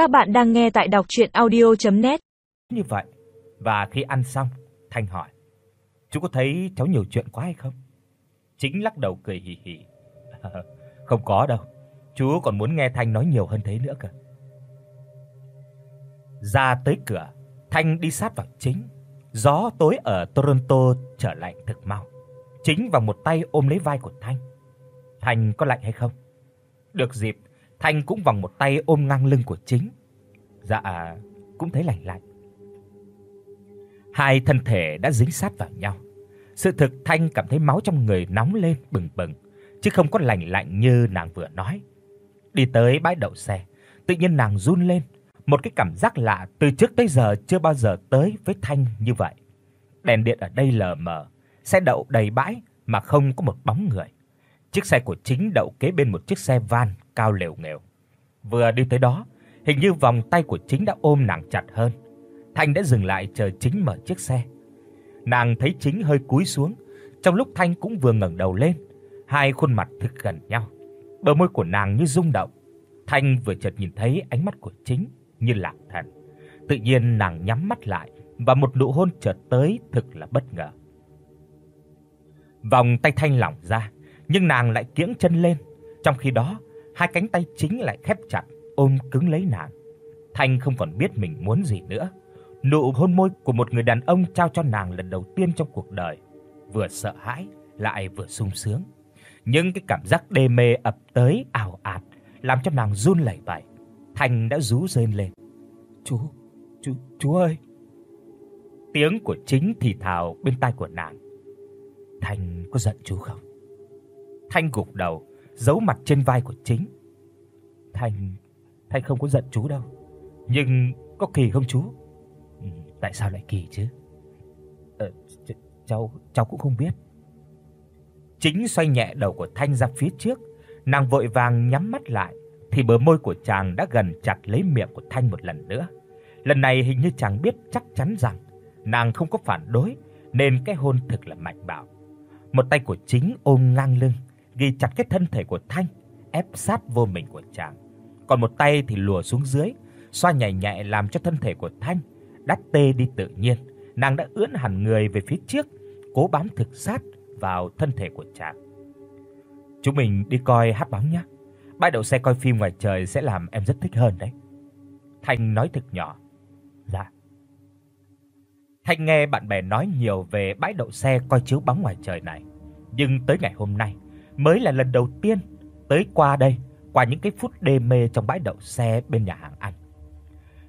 Các bạn đang nghe tại đọc audio net Như vậy, và khi ăn xong, Thanh hỏi: "Chú có thấy cháu nhiều chuyện quá hay không?" Chính lắc đầu cười hì hì. "Không có đâu, chú còn muốn nghe Thanh nói nhiều hơn thế nữa cơ." Ra tới cửa, Thanh đi sát vào Chính. Gió tối ở Toronto trở lạnh thực mau. Chính vào một tay ôm lấy vai của Thanh. "Thanh có lạnh hay không?" Được dịp, Thanh cũng vòng một tay ôm ngang lưng của Chính. Dạ, cũng thấy lạnh lạnh. Hai thân thể đã dính sát vào nhau. Sự thực Thanh cảm thấy máu trong người nóng lên bừng bừng, chứ không có lạnh lạnh như nàng vừa nói. Đi tới bãi đậu xe, tự nhiên nàng run lên, một cái cảm giác lạ từ trước tới giờ chưa bao giờ tới với Thanh như vậy. Đèn điện ở đây lờ mờ, xe đậu đầy bãi mà không có một bóng người. Chiếc xe của chính đậu kế bên một chiếc xe van cao lều nghèo. Vừa đi tới đó, hình như vòng tay của chính đã ôm nàng chặt hơn. Thanh đã dừng lại chờ chính mở chiếc xe. Nàng thấy chính hơi cúi xuống, trong lúc Thanh cũng vừa ngẩng đầu lên, hai khuôn mặt thực gần nhau. Bờ môi của nàng như rung động. Thanh vừa chợt nhìn thấy ánh mắt của chính như lạc thần. Tự nhiên nàng nhắm mắt lại và một nụ hôn chợt tới thực là bất ngờ. Vòng tay Thanh lỏng ra, nhưng nàng lại kiễng chân lên, trong khi đó, hai cánh tay chính lại khép chặt ôm cứng lấy nàng. Thanh không còn biết mình muốn gì nữa. Nụ hôn môi của một người đàn ông trao cho nàng lần đầu tiên trong cuộc đời, vừa sợ hãi lại vừa sung sướng. Nhưng cái cảm giác đê mê ập tới ảo ạt, làm cho nàng run lẩy bẩy. Thanh đã rú rên lên. "Chú, chú, chú ơi." Tiếng của chính thì thào bên tai của nàng. "Thanh có giận chú không?" Thanh gục đầu, giấu mặt trên vai của chính. "Thanh, Thanh không có giận chú đâu. Nhưng có kỳ không chú?" Ừ, "Tại sao lại kỳ chứ?" "Ờ ch cháu cháu cũng không biết." Chính xoay nhẹ đầu của Thanh ra phía trước, nàng vội vàng nhắm mắt lại thì bờ môi của chàng đã gần chặt lấy miệng của Thanh một lần nữa. Lần này hình như chàng biết chắc chắn rằng nàng không có phản đối nên cái hôn thực là mạnh bạo. Một tay của chính ôm ngang lưng, ghi chặt cái thân thể của Thanh, ép sát vô mình của chàng. Còn một tay thì lùa xuống dưới, xoa nhẹ nhẹ làm cho thân thể của Thanh đắt tê đi tự nhiên. Nàng đã ưỡn hẳn người về phía trước, cố bám thực sát vào thân thể của chàng. Chúng mình đi coi hát bóng nhé. Bãi đậu xe coi phim ngoài trời sẽ làm em rất thích hơn đấy." Thanh nói thật nhỏ. "Dạ." Thanh nghe bạn bè nói nhiều về bãi đậu xe coi chiếu bóng ngoài trời này, nhưng tới ngày hôm nay mới là lần đầu tiên tới qua đây, qua những cái phút đê mê trong bãi đậu xe bên nhà hàng ăn.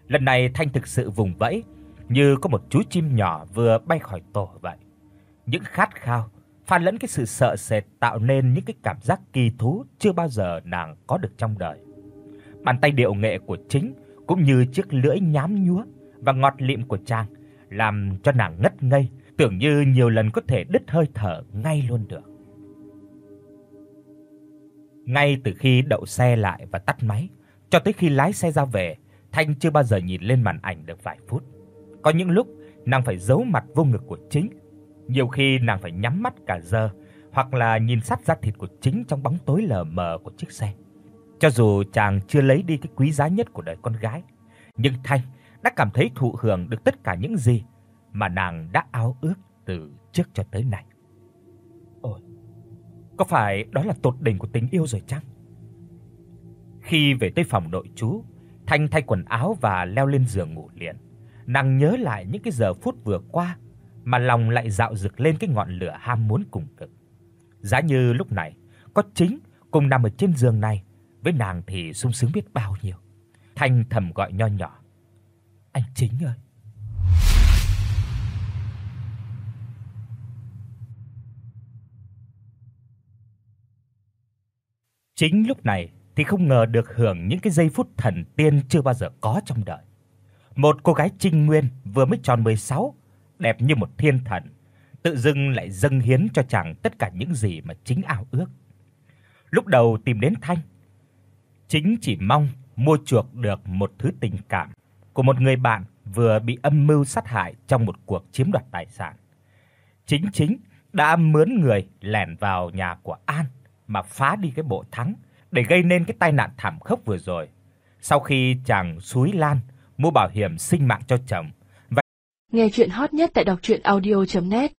Lần này Thanh thực sự vùng vẫy, như có một chú chim nhỏ vừa bay khỏi tổ vậy. Những khát khao pha lẫn cái sự sợ sệt tạo nên những cái cảm giác kỳ thú chưa bao giờ nàng có được trong đời. Bàn tay điệu nghệ của chính cũng như chiếc lưỡi nhám nhúa và ngọt lịm của chàng làm cho nàng ngất ngây, tưởng như nhiều lần có thể đứt hơi thở ngay luôn được. Ngay từ khi đậu xe lại và tắt máy, cho tới khi lái xe ra về, Thanh chưa bao giờ nhìn lên màn ảnh được vài phút. Có những lúc nàng phải giấu mặt vô ngực của chính nhiều khi nàng phải nhắm mắt cả giờ hoặc là nhìn sát da thịt của chính trong bóng tối lờ mờ của chiếc xe. Cho dù chàng chưa lấy đi cái quý giá nhất của đời con gái, nhưng Thanh đã cảm thấy thụ hưởng được tất cả những gì mà nàng đã ao ước từ trước cho tới nay. Có phải đó là tột đỉnh của tình yêu rồi chăng? Khi về tới phòng nội trú, Thanh thay quần áo và leo lên giường ngủ liền. Nàng nhớ lại những cái giờ phút vừa qua mà lòng lại dạo dực lên cái ngọn lửa ham muốn cùng cực. Giá như lúc này có chính cùng nằm ở trên giường này, với nàng thì sung sướng biết bao nhiêu. Thanh thầm gọi nho nhỏ. Anh chính ơi. Chính lúc này thì không ngờ được hưởng những cái giây phút thần tiên chưa bao giờ có trong đời. Một cô gái trinh nguyên vừa mới tròn 16 đẹp như một thiên thần, tự dưng lại dâng hiến cho chàng tất cả những gì mà chính ao ước. Lúc đầu tìm đến Thanh, chính chỉ mong mua chuộc được một thứ tình cảm của một người bạn vừa bị âm mưu sát hại trong một cuộc chiếm đoạt tài sản. Chính chính đã mướn người lẻn vào nhà của An mà phá đi cái bộ thắng để gây nên cái tai nạn thảm khốc vừa rồi. Sau khi chàng suối Lan mua bảo hiểm sinh mạng cho chồng. Nghe truyện hot nhất tại doctruyenaudio.net